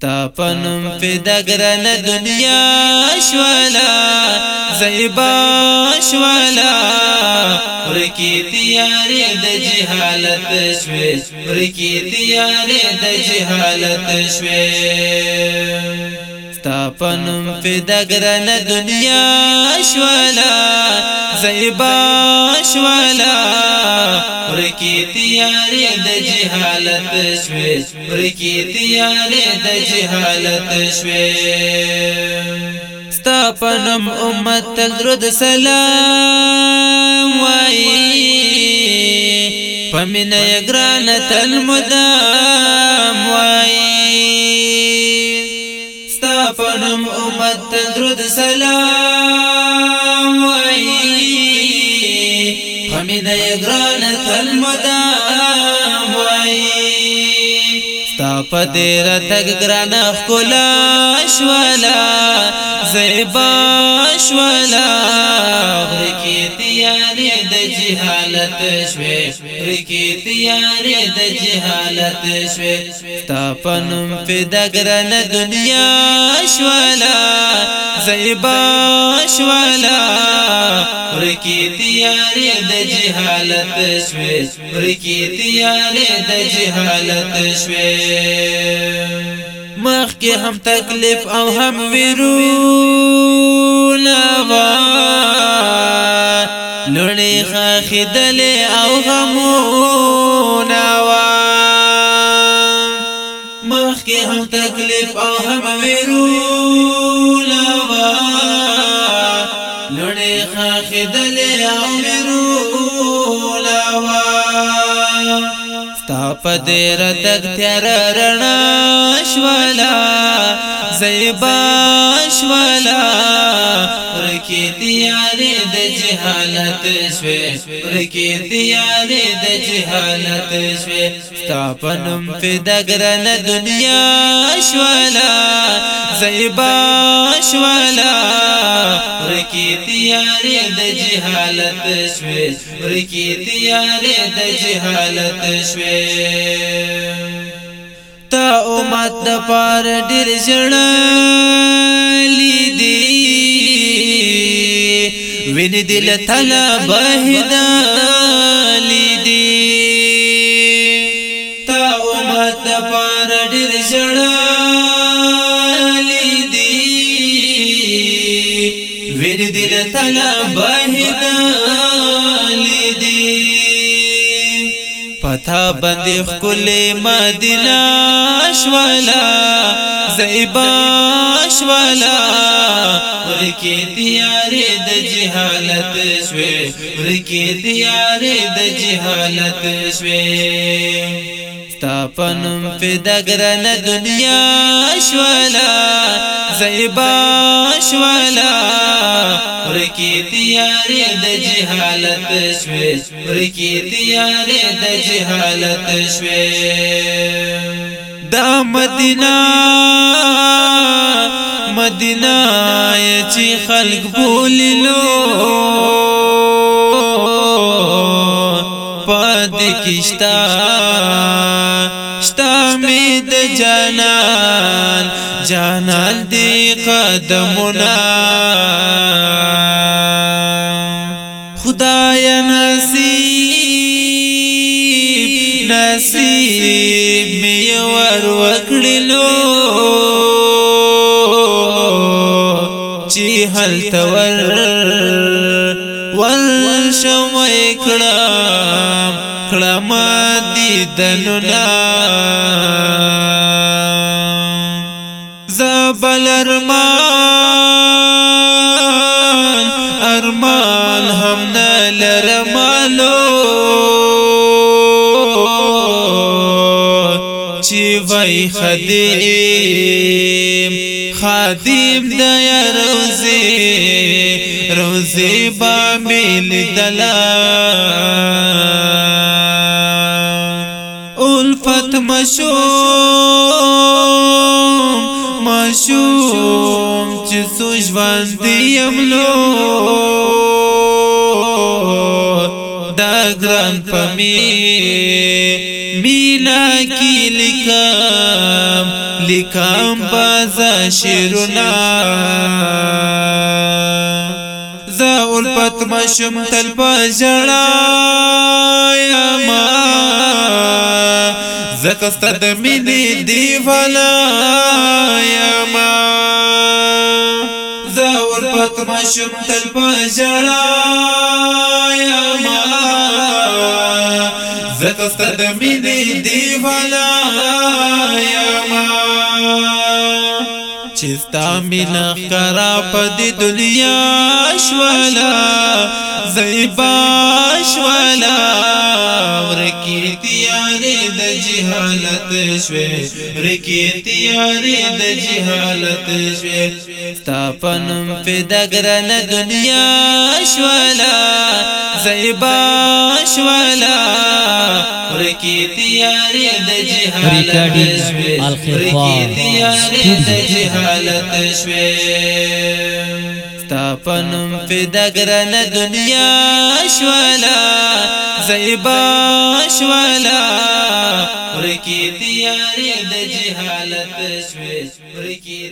ستا پنم پیدا گران دنیا شوالا زیبا شوالا ورکی تیاری د جهالت شوی ورکی تیاری د جهالت شوی ستا پنم فدا گرن دنیا شوالا زیبا شوالا ورکی تیاری د جهالت شوی ورکی تیاری د جهالت شوی ستا پنم امت تل درود سلام وای پمنه گران تل مدام پنم امت تدرد سلام وئی خمیده گران تلمدان پدې راتګ ګران خلا شوالا زيبا شوالا رکی تیارې د جهالت شوي رکی تیارې د جهالت شوي تا پنم فدا ګران دنیا شوالا زيبا شوالا ورکی تیارې د جهالت شوي ورکی تیارې د جهالت شوي مخ کې هم تکلیف او هم ویرونه وا لړې خاخدلې او غمونه وا مخ کې هم تکلیف او هم ویرونه وا لړې خاخدلې پدیر تک تیار رنا شوالا زیبا شوالا رکی دی جهالت شوي ورکی تیارې د جهالت شوي ستا پنم فدا ګرن دنیا شوالا زیبا شوالا ورکی تیارې د جهالت شوي ورکی تیارې د جهالت شوي تا امت د پار ډیر ژړلی دی وین دل تلا بهدا لیدی تا امت پار ډیر جړا لیدی وین دل تلا بهدا لیدی پتا بند خل مدینہ شولا زیبا شولا ورکی دیارې د جهالت شوي ورکی دیارې د جهالت شوي تاپنم فدا گران دنیا شوالا زیبا شوالا ورکی دیاری د جهالت شوی ورکی دیاری د جهالت شوی دا مدینہ مدینہ چې خلق بوللو پد کیشتا شتا می د جانان جانان دې قدمونه خدای نصیب نصیب می ور وکړلو چې هل تور ول شوي کړه کړه ما دي دننا زبل ارمان ارمان هم نه لرمالو پای خدیم خادم د روزي روزي با مل دلا الفت مشو مشو چې سو ژوند یملو دا ګران پمیر لکام لکام بازا شیرنا زا الفت مشم تل پجڑا یما زکست دمینی دیوانا ما زا الفت مشم تل پجڑا تستد مینې دیوالا یما چستا مینا کرا پد دنیا شوالا زیبا شوالا ورکی دیاره د جهالت شوي رکی تیارې د جهالت شوي ستا پنم فدا ګران دنیا شوالا زیبا شوالا رکی تیارې د جهالت شوي رکی تیارې د جهالت شوي تا پنم فدا ګرن دنیا شوالا زیبا شوالا ورکی تیارې د جهالت شوي ورکی